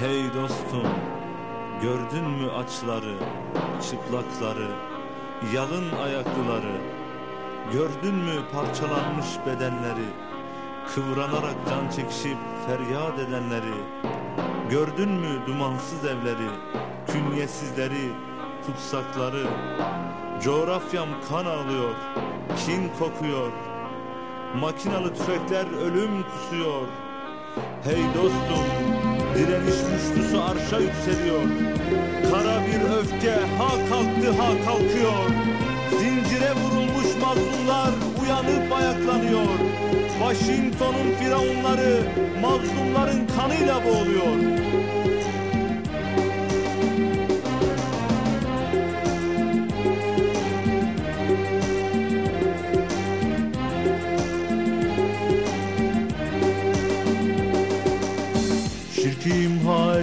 Hey dostum, gördün mü açları, çıplakları, yalın ayaklıları? Gördün mü parçalanmış bedenleri, kıvranarak can çekişip feryat edenleri? Gördün mü dumansız evleri, künyesizleri, tutsakları? Coğrafyam kan ağlıyor, kin kokuyor. Makinalı tüfekler ölüm kusuyor. Hey dostum, direniş güçlüsü arşa yükseliyor. Kara bir öfke ha kalktı ha kalkıyor. Zincire vurulmuş mazlumlar uyanıp ayaklanıyor. Washington'un firavunları mazlumların kanıyla boğuluyor.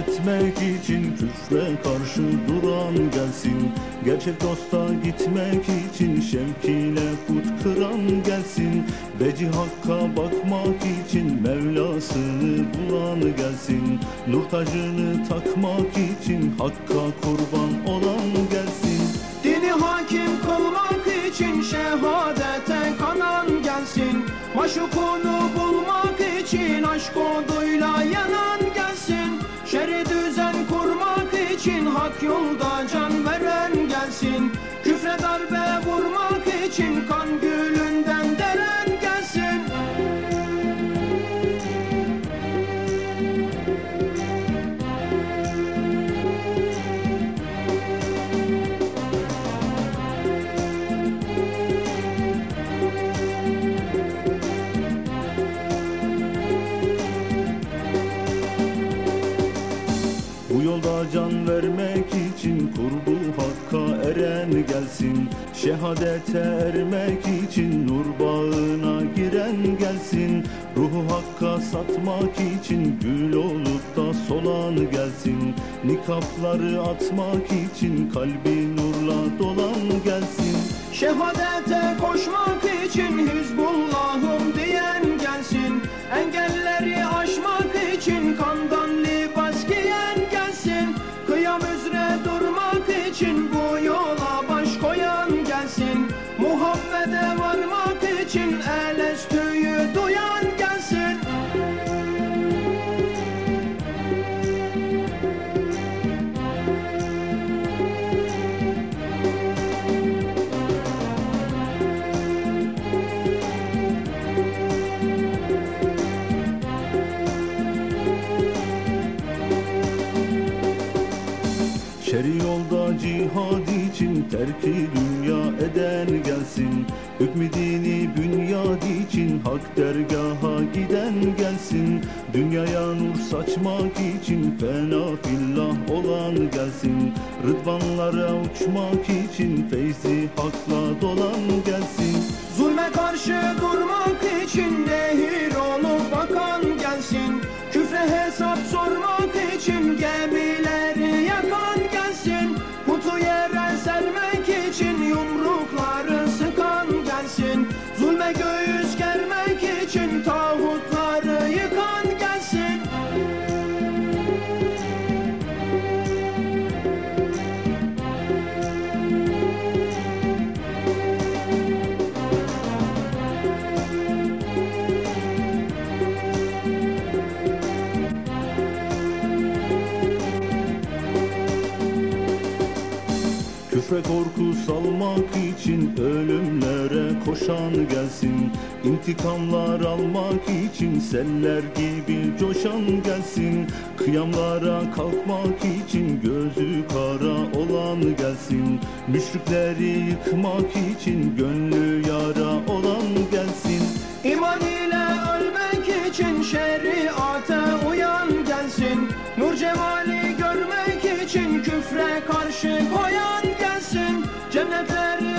Etmek için küfre karşı duran gelsin. Gerçek dosta gitmek için şevkiyle put kıran gelsin. Veci hakka bakmak için Mevlasını bulan gelsin. Nur tacını takmak için hakka kurban olan gelsin. Dini hakim kılmak için şehadete kanan gelsin. Maşukunu bulmak için aşk oduyla yanan Şeri düzen kurmak için hak yolda can veren gelsin. Küfre darbe vurmak için kan gülünden yolda can vermek için kurbu hakka eren gelsin. Şehadete ermek için nur bağına giren gelsin. Ruhu hakka satmak için gül olup da solan gelsin. Nikapları atmak için kalbi nurla dolan gelsin. Şehadete Şeri yolda cihad için terki dünya eden gelsin. Hükmü dini bünyad için hak dergaha giden gelsin. Dünyaya nur saçmak için fena fillah olan gelsin. Rıdvanlara uçmak için feyzi hakla dolan gelsin. Zulme karşı durmak için nehir olup bakan gelsin. Küfre hesap sormak için gemileri Küfre korku salmak için ölümlere koşan gelsin. İntikamlar almak için seller gibi coşan gelsin. Kıyamlara kalkmak için gözü kara olan gelsin. Müşrikleri yıkmak için gönlü yara olan gelsin. İman ile ölmek için şeriate uyan gelsin. Nur cemali görmek için küfre karşı koyan never